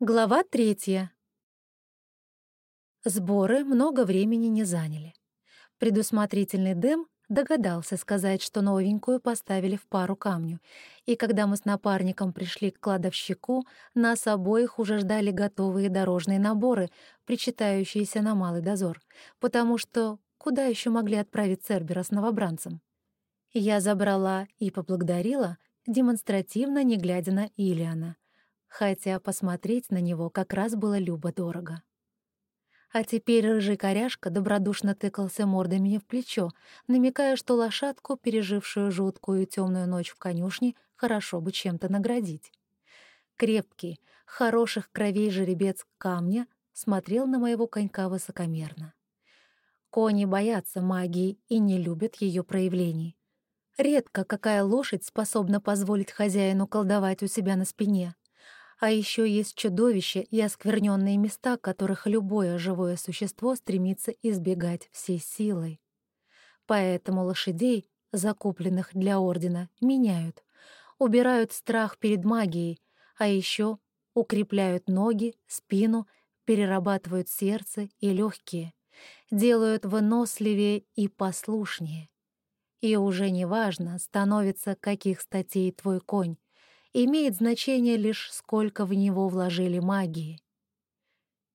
Глава третья. Сборы много времени не заняли. Предусмотрительный Дэм догадался сказать, что новенькую поставили в пару камню, и когда мы с напарником пришли к кладовщику, нас обоих уже ждали готовые дорожные наборы, причитающиеся на малый дозор, потому что куда еще могли отправить Цербера с новобранцем? Я забрала и поблагодарила, демонстративно не глядя на Илиана — хотя посмотреть на него как раз было любо-дорого. А теперь рыжий коряшка добродушно тыкался мордой мне в плечо, намекая, что лошадку, пережившую жуткую темную ночь в конюшне, хорошо бы чем-то наградить. Крепкий, хороших кровей жеребец камня смотрел на моего конька высокомерно. Кони боятся магии и не любят ее проявлений. Редко какая лошадь способна позволить хозяину колдовать у себя на спине. А еще есть чудовища и оскверненные места, которых любое живое существо стремится избегать всей силой. Поэтому лошадей, закупленных для Ордена, меняют, убирают страх перед магией, а еще укрепляют ноги, спину, перерабатывают сердце и легкие, делают выносливее и послушнее. И уже неважно, становится каких статей твой конь, имеет значение лишь сколько в него вложили магии.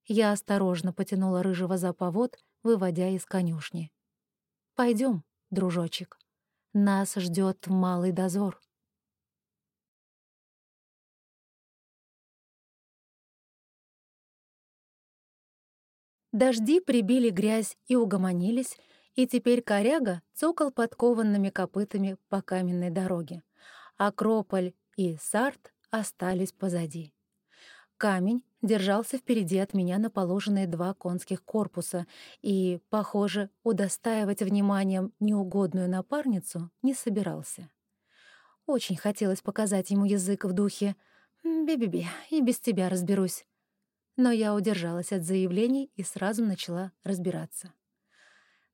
Я осторожно потянула рыжего за повод, выводя из конюшни. Пойдем, дружочек. Нас ждет малый дозор. Дожди прибили грязь и угомонились, и теперь коряга цокал подкованными копытами по каменной дороге. Акрополь и Сарт остались позади. Камень держался впереди от меня на положенные два конских корпуса и, похоже, удостаивать вниманием неугодную напарницу не собирался. Очень хотелось показать ему язык в духе «Би-би-би, и без тебя разберусь». Но я удержалась от заявлений и сразу начала разбираться.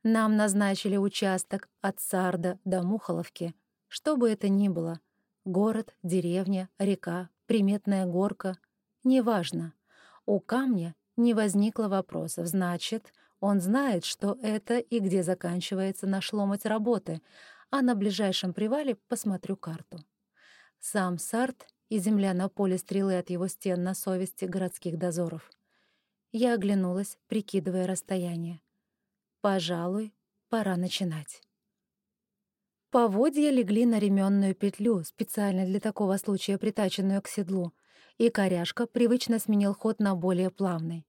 Нам назначили участок от Сарда до Мухоловки, что бы это ни было — Город, деревня, река, приметная горка — неважно. У камня не возникло вопросов, значит, он знает, что это и где заканчивается наш ломоть работы, а на ближайшем привале посмотрю карту. Сам Сарт и земля на поле стрелы от его стен на совести городских дозоров. Я оглянулась, прикидывая расстояние. Пожалуй, пора начинать. Поводья легли на ременную петлю, специально для такого случая притаченную к седлу, и коряшка привычно сменил ход на более плавный.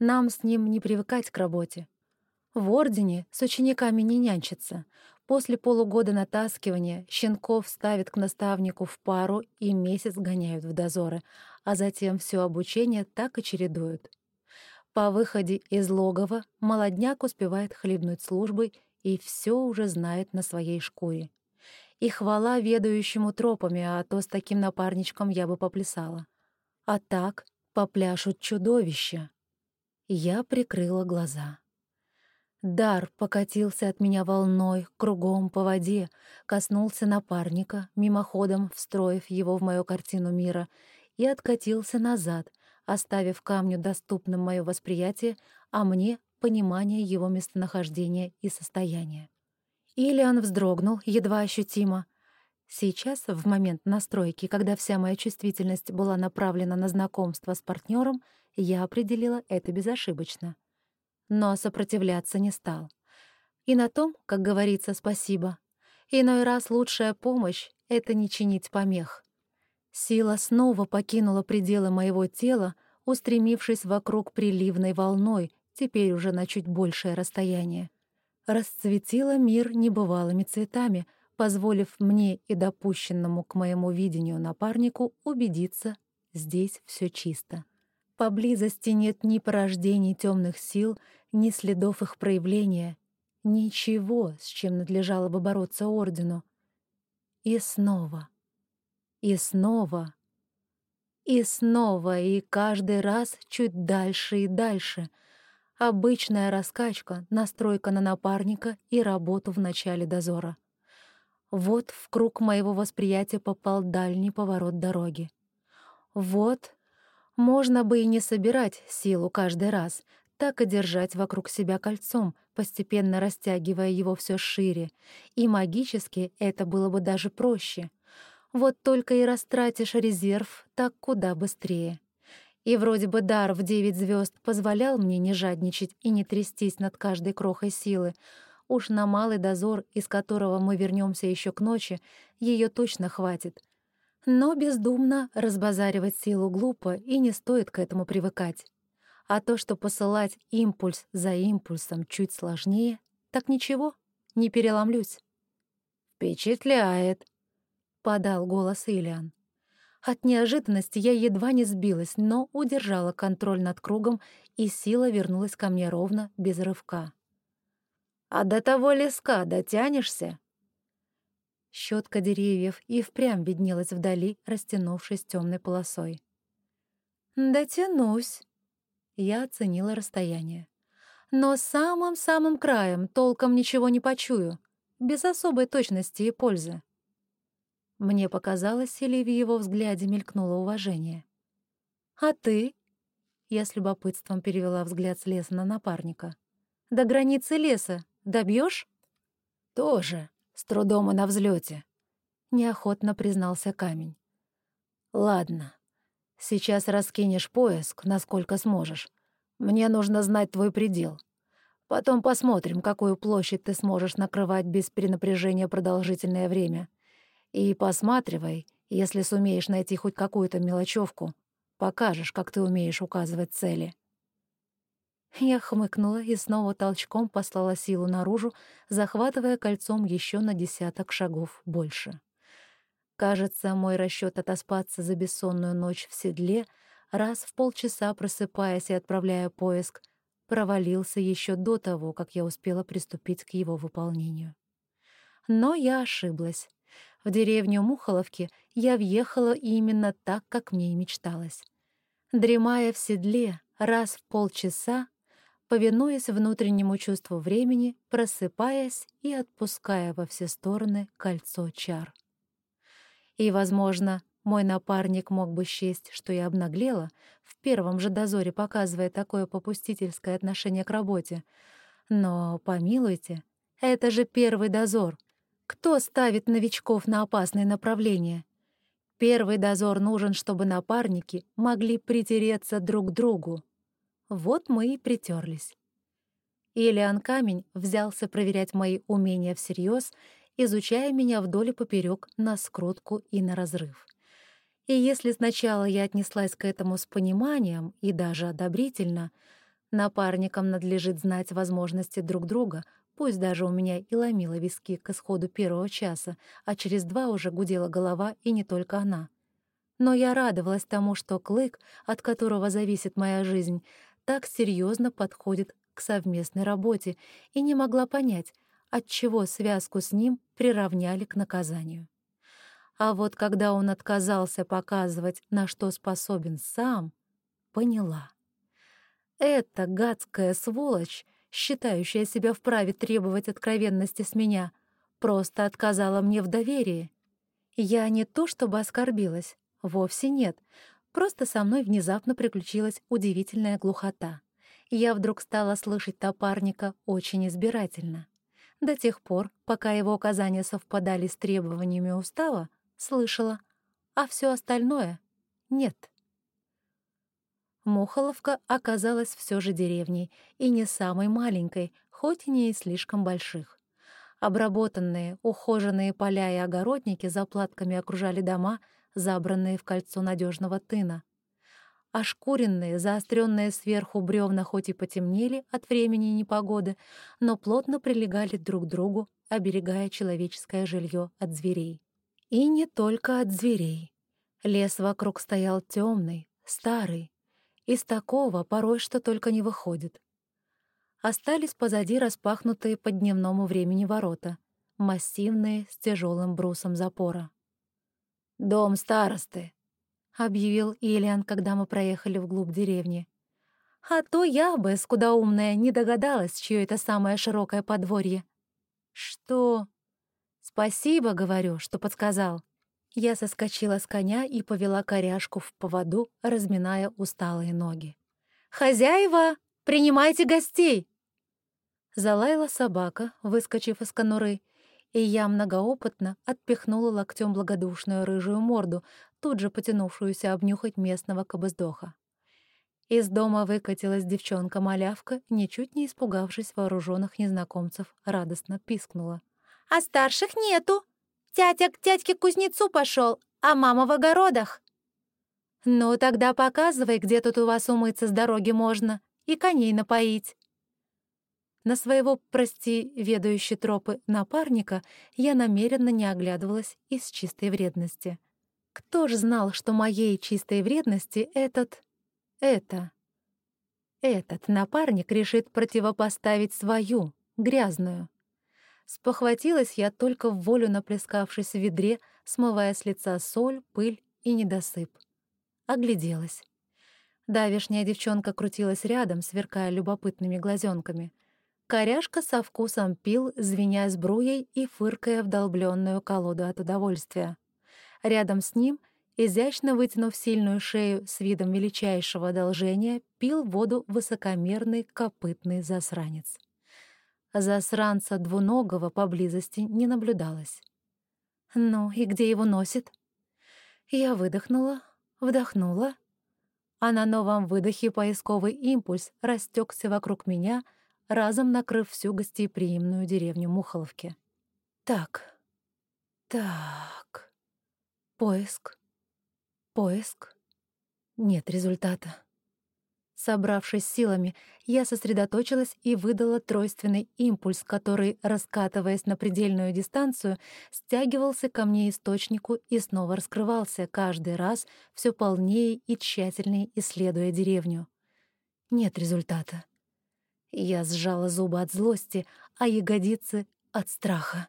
Нам с ним не привыкать к работе. В Ордене с учениками не нянчатся. После полугода натаскивания щенков ставят к наставнику в пару и месяц гоняют в дозоры, а затем все обучение так и чередуют. По выходе из логова молодняк успевает хлебнуть службой и все уже знает на своей шкуре. И хвала ведающему тропами, а то с таким напарничком я бы поплясала. А так попляшут чудовища. Я прикрыла глаза. Дар покатился от меня волной, кругом по воде, коснулся напарника, мимоходом встроив его в мою картину мира, и откатился назад, оставив камню доступным мое восприятие, а мне понимания его местонахождения и состояния. Илиан вздрогнул, едва ощутимо. Сейчас, в момент настройки, когда вся моя чувствительность была направлена на знакомство с партнером, я определила это безошибочно. Но сопротивляться не стал. И на том, как говорится, спасибо. Иной раз лучшая помощь — это не чинить помех. Сила снова покинула пределы моего тела, устремившись вокруг приливной волной, теперь уже на чуть большее расстояние. Расцветила мир небывалыми цветами, позволив мне и допущенному к моему видению напарнику убедиться, здесь все чисто. Поблизости нет ни порождений темных сил, ни следов их проявления, ничего, с чем надлежало бы бороться Ордену. И снова, и снова, и снова, и каждый раз чуть дальше и дальше — Обычная раскачка, настройка на напарника и работу в начале дозора. Вот в круг моего восприятия попал дальний поворот дороги. Вот Можно бы и не собирать силу каждый раз, так и держать вокруг себя кольцом, постепенно растягивая его все шире, и магически это было бы даже проще. Вот только и растратишь резерв так куда быстрее. И вроде бы дар в девять звезд позволял мне не жадничать и не трястись над каждой крохой силы. Уж на малый дозор, из которого мы вернемся еще к ночи, ее точно хватит. Но бездумно разбазаривать силу глупо, и не стоит к этому привыкать. А то, что посылать импульс за импульсом чуть сложнее, так ничего, не переломлюсь. «Впечатляет», — подал голос Ильян. От неожиданности я едва не сбилась, но удержала контроль над кругом, и сила вернулась ко мне ровно, без рывка. «А до того леска дотянешься?» Щетка деревьев и впрямь виднелась вдали, растянувшись темной полосой. «Дотянусь», — я оценила расстояние. «Но самым-самым краем толком ничего не почую, без особой точности и пользы». Мне показалось, или в его взгляде мелькнуло уважение. «А ты?» Я с любопытством перевела взгляд с леса на напарника. «До границы леса добьешь? «Тоже, с трудом и на взлете, неохотно признался камень. «Ладно, сейчас раскинешь поиск, насколько сможешь. Мне нужно знать твой предел. Потом посмотрим, какую площадь ты сможешь накрывать без перенапряжения продолжительное время. И посматривай, если сумеешь найти хоть какую-то мелочевку, покажешь, как ты умеешь указывать цели. Я хмыкнула и снова толчком послала силу наружу, захватывая кольцом еще на десяток шагов больше. Кажется, мой расчет отоспаться за бессонную ночь в седле, раз в полчаса просыпаясь и отправляя поиск, провалился еще до того, как я успела приступить к его выполнению. Но я ошиблась. В деревню Мухоловки я въехала именно так, как мне и мечталось. Дремая в седле раз в полчаса, повинуясь внутреннему чувству времени, просыпаясь и отпуская во все стороны кольцо чар. И, возможно, мой напарник мог бы счесть, что я обнаглела, в первом же дозоре показывая такое попустительское отношение к работе. Но, помилуйте, это же первый дозор — кто ставит новичков на опасные направления? Первый дозор нужен, чтобы напарники могли притереться друг к другу. Вот мы и притерлись. Илиан Камень взялся проверять мои умения всерьез, изучая меня вдоль и поперек на скрутку и на разрыв. И если сначала я отнеслась к этому с пониманием и даже одобрительно, напарникам надлежит знать возможности друг друга — Пусть даже у меня и ломило виски к исходу первого часа, а через два уже гудела голова, и не только она. Но я радовалась тому, что Клык, от которого зависит моя жизнь, так серьезно подходит к совместной работе и не могла понять, отчего связку с ним приравняли к наказанию. А вот когда он отказался показывать, на что способен сам, поняла. Эта гадская сволочь считающая себя вправе требовать откровенности с меня, просто отказала мне в доверии. Я не то чтобы оскорбилась, вовсе нет, просто со мной внезапно приключилась удивительная глухота. Я вдруг стала слышать топарника очень избирательно. До тех пор, пока его указания совпадали с требованиями устава, слышала, а все остальное — нет. Мухоловка оказалась все же деревней, и не самой маленькой, хоть и не из слишком больших. Обработанные, ухоженные поля и огородники заплатками окружали дома, забранные в кольцо надежного тына. Ошкуренные, заостренные сверху бревна хоть и потемнели от времени и непогоды, но плотно прилегали друг к другу, оберегая человеческое жилье от зверей. И не только от зверей. Лес вокруг стоял темный, старый, из такого порой что только не выходит. Остались позади распахнутые по дневному времени ворота, массивные, с тяжелым брусом запора. «Дом старосты», — объявил Ильян, когда мы проехали вглубь деревни. «А то я бы, скудоумная, не догадалась, чье это самое широкое подворье». «Что?» «Спасибо, — говорю, — что подсказал». Я соскочила с коня и повела коряшку в поводу, разминая усталые ноги. «Хозяева, принимайте гостей!» Залаяла собака, выскочив из конуры, и я многоопытно отпихнула локтем благодушную рыжую морду, тут же потянувшуюся обнюхать местного кобыздоха. Из дома выкатилась девчонка-малявка, ничуть не испугавшись вооруженных незнакомцев, радостно пискнула. «А старших нету! Тятя к дядьке кузнецу пошел, а мама в огородах!» «Ну, тогда показывай, где тут у вас умыться с дороги можно и коней напоить». На своего, прости, ведающий тропы напарника я намеренно не оглядывалась из чистой вредности. Кто ж знал, что моей чистой вредности этот это. Этот напарник решит противопоставить свою, грязную. Спохватилась я только в волю наплескавшись в ведре, смывая с лица соль, пыль и недосып. Огляделась. Давишняя девчонка крутилась рядом, сверкая любопытными глазенками. Коряшка со вкусом пил, звеня сбруей и фыркая в долбленную колоду от удовольствия. Рядом с ним изящно вытянув сильную шею с видом величайшего одолжения, пил воду высокомерный копытный засранец. Засранца двуногого поблизости не наблюдалось. «Ну, и где его носит?» Я выдохнула, вдохнула, а на новом выдохе поисковый импульс растекся вокруг меня, разом накрыв всю гостеприимную деревню Мухоловки. «Так, так, поиск, Поиск. Нет результата. Собравшись силами, я сосредоточилась и выдала тройственный импульс, который, раскатываясь на предельную дистанцию, стягивался ко мне источнику и снова раскрывался, каждый раз все полнее и тщательнее исследуя деревню. Нет результата. Я сжала зубы от злости, а ягодицы — от страха.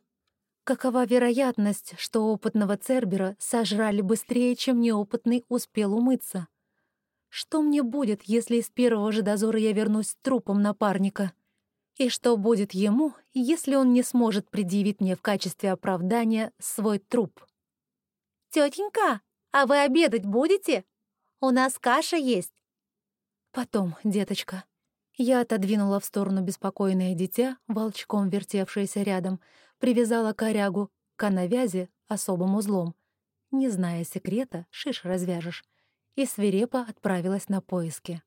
Какова вероятность, что опытного Цербера сожрали быстрее, чем неопытный успел умыться? Что мне будет, если из первого же дозора я вернусь с трупом напарника? И что будет ему, если он не сможет предъявить мне в качестве оправдания свой труп? «Тётенька, а вы обедать будете? У нас каша есть». «Потом, деточка». Я отодвинула в сторону беспокойное дитя, волчком вертевшееся рядом, привязала корягу к канавязи особым узлом. Не зная секрета, шиш развяжешь. И свирепо отправилась на поиски.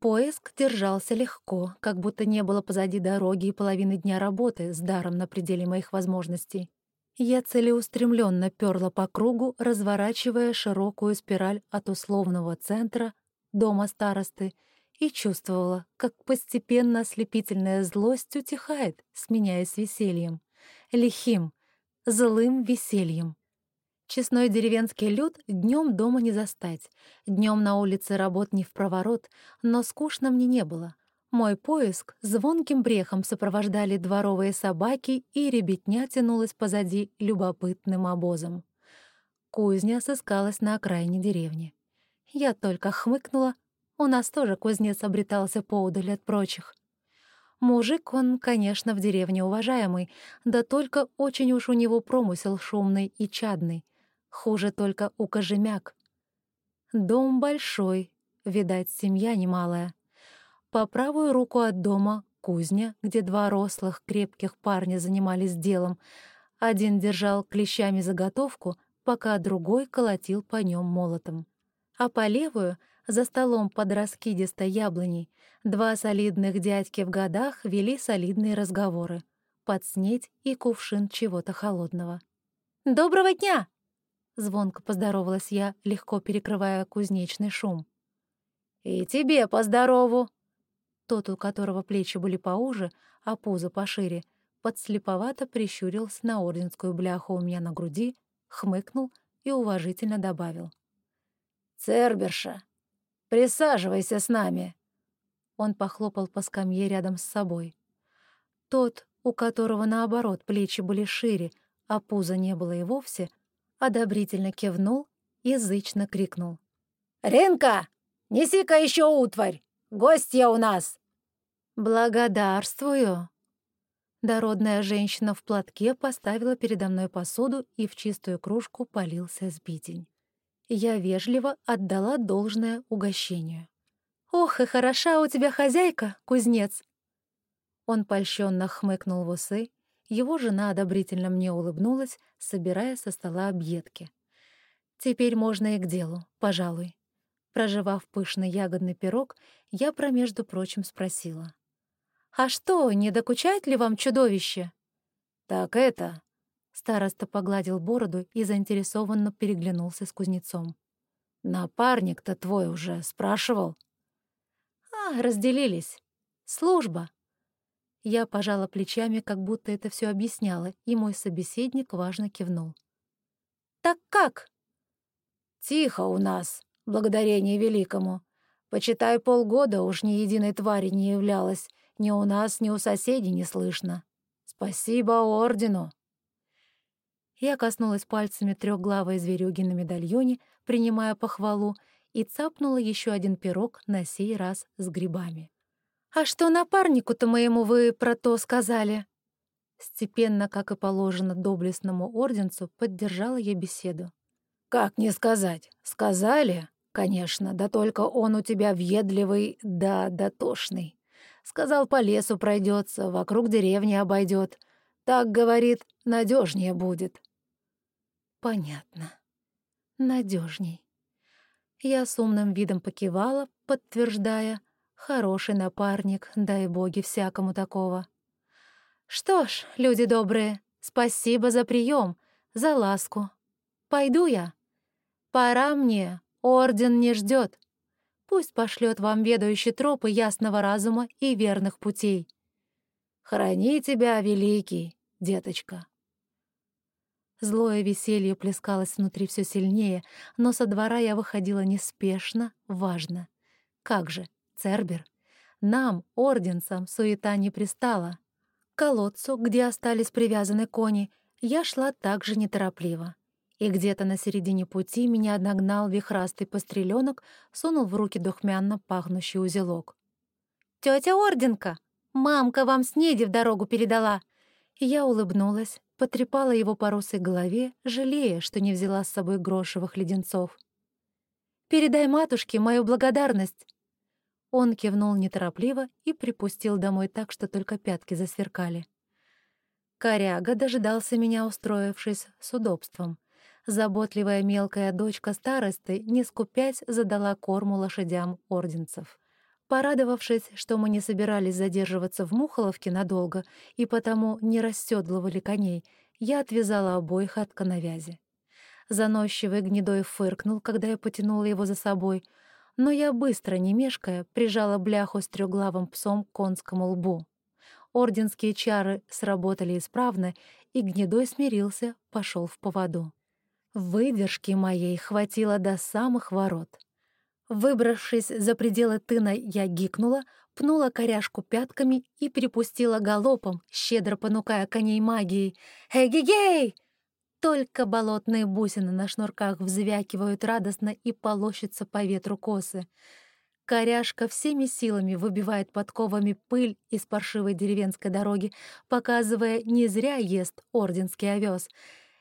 Поиск держался легко, как будто не было позади дороги и половины дня работы с даром на пределе моих возможностей. Я целеустремленно перла по кругу, разворачивая широкую спираль от условного центра, дома старосты, и чувствовала, как постепенно ослепительная злость утихает, сменяясь весельем лихим, злым весельем. Честной деревенский люд днем дома не застать. Днем на улице работ не в проворот, но скучно мне не было. Мой поиск звонким брехом сопровождали дворовые собаки, и ребятня тянулась позади любопытным обозом. Кузня сыскалась на окраине деревни. Я только хмыкнула, у нас тоже кузнец обретался поудаль от прочих. Мужик он, конечно, в деревне уважаемый, да только очень уж у него промысел шумный и чадный. Хуже только у кожемяк. Дом большой, видать, семья немалая. По правую руку от дома — кузня, где два рослых, крепких парня занимались делом. Один держал клещами заготовку, пока другой колотил по нем молотом. А по левую — за столом под раскидистой яблоней два солидных дядьки в годах вели солидные разговоры. Подснеть и кувшин чего-то холодного. «Доброго дня!» Звонко поздоровалась я, легко перекрывая кузнечный шум. «И тебе поздорову!» Тот, у которого плечи были поуже, а пузо пошире, подслеповато прищурился на орденскую бляху у меня на груди, хмыкнул и уважительно добавил. «Церберша, Присаживайся с нами!» Он похлопал по скамье рядом с собой. Тот, у которого, наоборот, плечи были шире, а пуза не было и вовсе, одобрительно кивнул язычно крикнул. «Ренка, неси-ка еще утварь! Гостья у нас!» «Благодарствую!» Дородная женщина в платке поставила передо мной посуду, и в чистую кружку полился сбитень. Я вежливо отдала должное угощению. «Ох, и хороша у тебя хозяйка, кузнец!» Он польщенно хмыкнул в усы, его жена одобрительно мне улыбнулась, собирая со стола объедки. Теперь можно и к делу, пожалуй. Проживав пышный ягодный пирог, я про между прочим спросила. «А что, не докучает ли вам чудовище?» «Так это...» Староста погладил бороду и заинтересованно переглянулся с кузнецом. «Напарник-то твой уже спрашивал?» «А, разделились. Служба». Я пожала плечами, как будто это все объясняло, и мой собеседник важно кивнул. «Так как?» «Тихо у нас, благодарение великому. Почитай, полгода уж ни единой твари не являлось, ни у нас, ни у соседей не слышно. Спасибо ордену!» Я коснулась пальцами трехглавой зверюги на медальоне, принимая похвалу, и цапнула еще один пирог, на сей раз с грибами. «А что напарнику-то моему вы про то сказали?» Степенно, как и положено доблестному орденцу, поддержала я беседу. «Как не сказать? Сказали, конечно, да только он у тебя въедливый да дотошный. Сказал, по лесу пройдется, вокруг деревни обойдет. Так, говорит, надежнее будет. Понятно. Надежней. Я с умным видом покивала, подтверждая, хороший напарник, дай боги всякому такого. Что ж, люди добрые, спасибо за прием, за ласку. Пойду я. Пора мне, орден не ждет. Пусть пошлет вам ведающий тропы ясного разума и верных путей. Храни тебя, великий, деточка. Злое веселье плескалось внутри все сильнее, но со двора я выходила неспешно, важно. Как же, Цербер, нам, орденцам, суета не пристала. К колодцу, где остались привязаны кони, я шла также неторопливо и где-то на середине пути меня нагнал вихрастый постреленок, сунул в руки духмянно пахнущий узелок. «Тётя Орденка, мамка вам снеди в дорогу передала!» Я улыбнулась, потрепала его по русой голове, жалея, что не взяла с собой грошевых леденцов. «Передай матушке мою благодарность!» Он кивнул неторопливо и припустил домой так, что только пятки засверкали. Коряга дожидался меня, устроившись с удобством. Заботливая мелкая дочка старосты, не скупясь, задала корму лошадям орденцев. Порадовавшись, что мы не собирались задерживаться в Мухоловке надолго и потому не расседлывали коней, я отвязала обоих от коновязи. Заносчивый гнедой фыркнул, когда я потянула его за собой, но я быстро, не мешкая, прижала бляху с трёхглавым псом к конскому лбу. Орденские чары сработали исправно, и гнедой смирился, пошел в поводу. Выдержки моей хватило до самых ворот. Выбравшись за пределы тына, я гикнула, пнула коряшку пятками и перепустила галопом, щедро понукая коней магией. «Эгегей!» Только болотные бусины на шнурках взвякивают радостно и полощутся по ветру косы. Коряшка всеми силами выбивает подковами пыль из паршивой деревенской дороги, показывая, не зря ест орденский овес —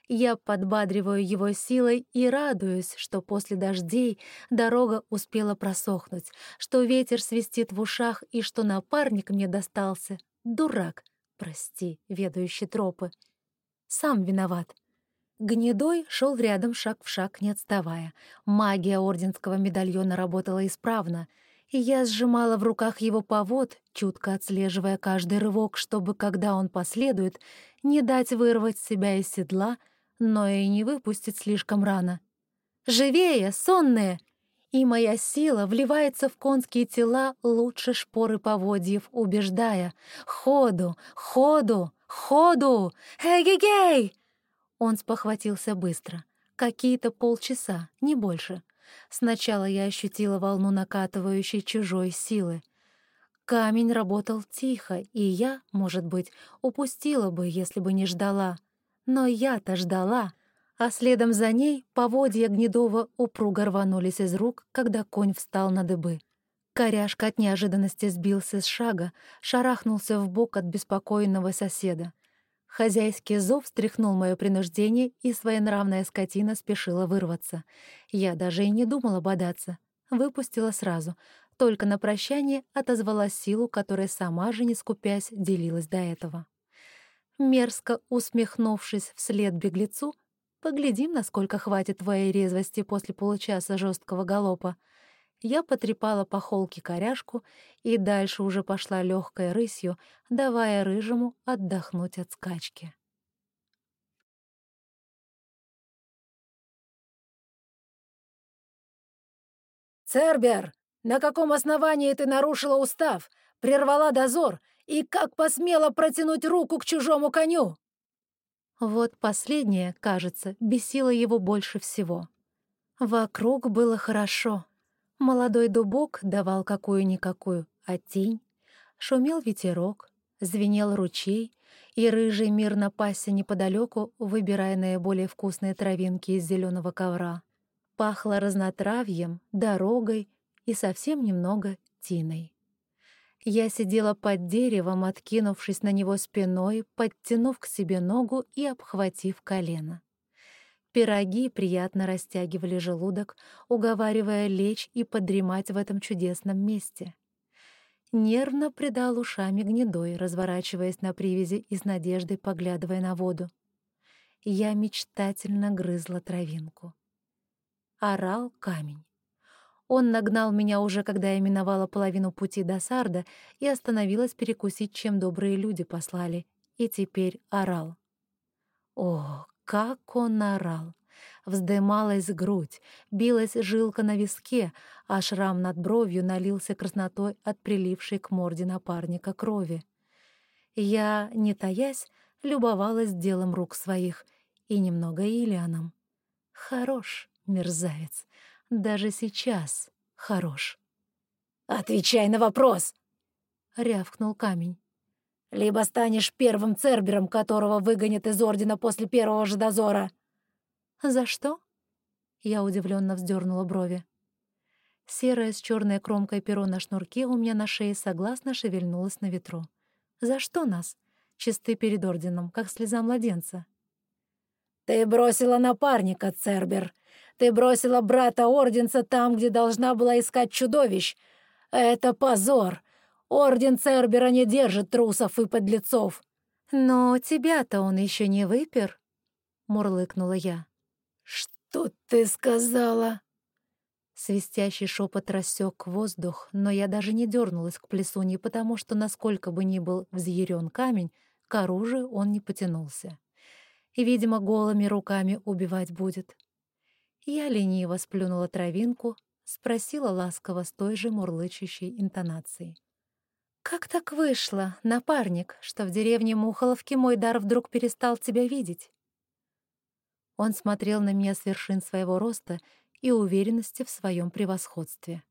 я подбадриваю его силой и радуюсь, что после дождей дорога успела просохнуть, что ветер свистит в ушах и что напарник мне достался. Дурак, прости, ведающий тропы. Сам виноват. Гнедой шел рядом шаг в шаг, не отставая. Магия орденского медальона работала исправно, и я сжимала в руках его повод, чутко отслеживая каждый рывок, чтобы, когда он последует, не дать вырвать себя из седла — но и не выпустить слишком рано. «Живее, сонные!» И моя сила вливается в конские тела лучше шпоры поводьев, убеждая «Ходу! Ходу! Ходу! Эгегей!» Он спохватился быстро. Какие-то полчаса, не больше. Сначала я ощутила волну накатывающей чужой силы. Камень работал тихо, и я, может быть, упустила бы, если бы не ждала — но я-то ждала, а следом за ней поводья Гнедова упруго рванулись из рук, когда конь встал на дыбы. Коряшка от неожиданности сбился с шага, шарахнулся в бок от беспокойного соседа. Хозяйский зов встряхнул мое принуждение, и своенравная скотина спешила вырваться. Я даже и не думала бодаться. Выпустила сразу. Только на прощание отозвала силу, которая сама же, не скупясь, делилась до этого. Мерзко усмехнувшись вслед беглецу, «Поглядим, насколько хватит твоей резвости после получаса жесткого галопа», я потрепала по холке коряшку и дальше уже пошла легкой рысью, давая рыжему отдохнуть от скачки. «Цербер, на каком основании ты нарушила устав, прервала дозор и как посмела протянуть руку к чужому коню?» Вот последнее, кажется, бесило его больше всего. Вокруг было хорошо. Молодой дубок давал какую-никакую, а тень. Шумел ветерок, звенел ручей, и рыжий мирно пасся неподалеку, выбирая наиболее вкусные травинки из зеленого ковра. Пахло разнотравьем, дорогой и совсем немного тиной. Я сидела под деревом, откинувшись на него спиной, подтянув к себе ногу и обхватив колено. Пироги приятно растягивали желудок, уговаривая лечь и подремать в этом чудесном месте. Нервно придал ушами гнедой, разворачиваясь на привязи и с надеждой поглядывая на воду. Я мечтательно грызла травинку. Орал камень. Он нагнал меня уже, когда я миновала половину пути до Сарда и остановилась перекусить, чем добрые люди послали, и теперь орал. О, как он орал! Вздымалась грудь, билась жилка на виске, а шрам над бровью налился краснотой от прилившей к морде напарника крови. Я, не таясь, любовалась делом рук своих и немного Илианом. Хорош, мерзавец, даже сейчас хорош. «Отвечай на вопрос!» — рявкнул камень. Либо станешь первым цербером, которого выгонят из Ордена после первого же дозора». «За что?» Я удивленно вздернула брови. Серое с черной кромкой перо на шнурке у меня на шее согласно шевельнулось на ветру. «За что нас? Чисты перед Орденом, как слеза младенца». «Ты бросила напарника, Цербер. Ты бросила брата Орденца там, где должна была искать чудовищ. Это позор. Орден Цербера не держит трусов и подлецов. Но тебя-то он еще не выпер, мурлыкнула я. Что ты сказала? Свистящий шепот рассек воздух, но я даже не дернулась к плесуне, потому что, насколько бы ни был взъярен камень, к оружию он не потянулся. И, видимо, голыми руками убивать будет. Я лениво сплюнула травинку, спросила ласково с той же мурлычащей интонацией. «Как так вышло, напарник, что в деревне Мухоловки мой дар вдруг перестал тебя видеть?» Он смотрел на меня с вершин своего роста и уверенности в своем превосходстве.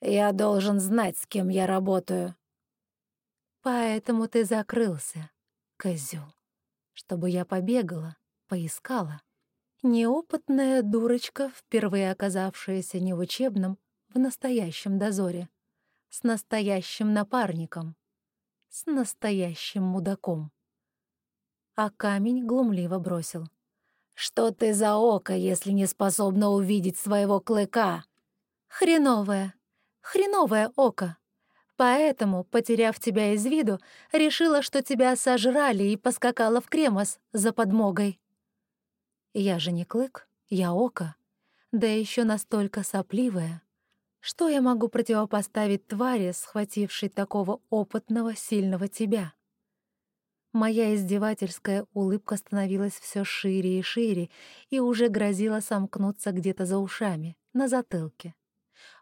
«Я должен знать, с кем я работаю». «Поэтому ты закрылся, козёл, чтобы я побегала, поискала». Неопытная дурочка, впервые оказавшаяся не в учебном, в настоящем дозоре с настоящим напарником, с настоящим мудаком. А камень глумливо бросил. «Что ты за око, если не способна увидеть своего клыка?» «Хреновое, хреновое око. Поэтому, потеряв тебя из виду, решила, что тебя сожрали и поскакала в кремос за подмогой. Я же не клык, я око, да еще настолько сопливая, что я могу противопоставить твари, схватившей такого опытного, сильного тебя? Моя издевательская улыбка становилась все шире и шире и уже грозила сомкнуться где-то за ушами, на затылке.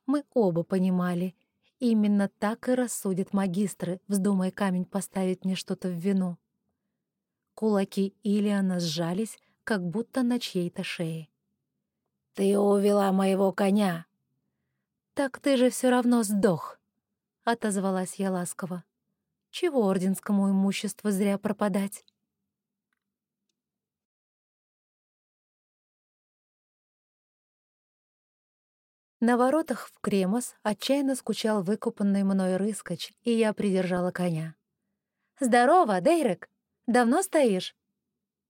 Мы оба понимали, именно так и рассудят магистры, вздумая камень поставить мне что-то в вину. Кулаки Илиана сжались, как будто на чьей-то шее. «Ты увела моего коня!» «Так ты же все равно сдох», — отозвалась я ласково. «Чего орденскому имуществу зря пропадать?» На воротах в Кремос отчаянно скучал выкупанный мной рыскач, и я придержала коня. «Здорово, Дейрек! Давно стоишь?»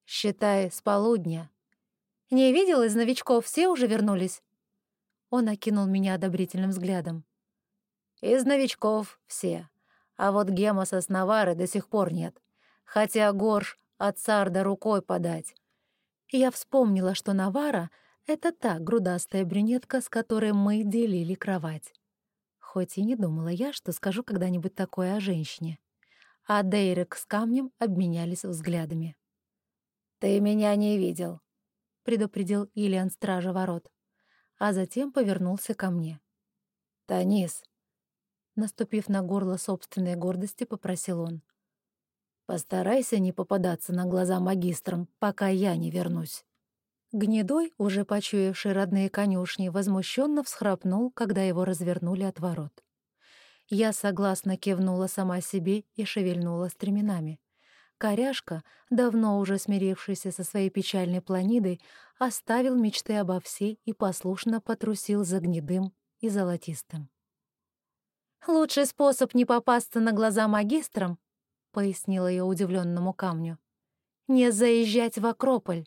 «Считай, с полудня». «Не видел, из новичков все уже вернулись?» Он окинул меня одобрительным взглядом. «Из новичков все. А вот Гемоса с Навары до сих пор нет. Хотя Горш от Сарда рукой подать». Я вспомнила, что Навара это та грудастая брюнетка, с которой мы делили кровать. Хоть и не думала я, что скажу когда-нибудь такое о женщине. А Дейрек с камнем обменялись взглядами. «Ты меня не видел», — предупредил Ильян стража ворот. А затем повернулся ко мне. «Танис», — наступив на горло собственной гордости, попросил он. «Постарайся не попадаться на глаза магистрам, пока я не вернусь». Гнедой, уже почуявший родные конюшни, возмущенно всхрапнул, когда его развернули от ворот. Я согласно кивнула сама себе и шевельнула стременами. Коряшка, давно уже смирившийся со своей печальной планидой, оставил мечты обо всей и послушно потрусил за гнедым и золотистым. «Лучший способ не попасться на глаза магистрам», — пояснила я удивленному камню, — «не заезжать в Акрополь».